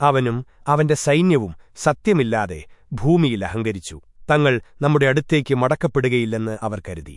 അവനും അവന്റെ സൈന്യവും സത്യമില്ലാതെ ഭൂമിയിൽ അഹങ്കരിച്ചു. തങ്ങൾ നമ്മുടെ അടുത്തേക്ക് മടക്കപ്പെടുകയില്ലെന്ന് അവർ കരുതി.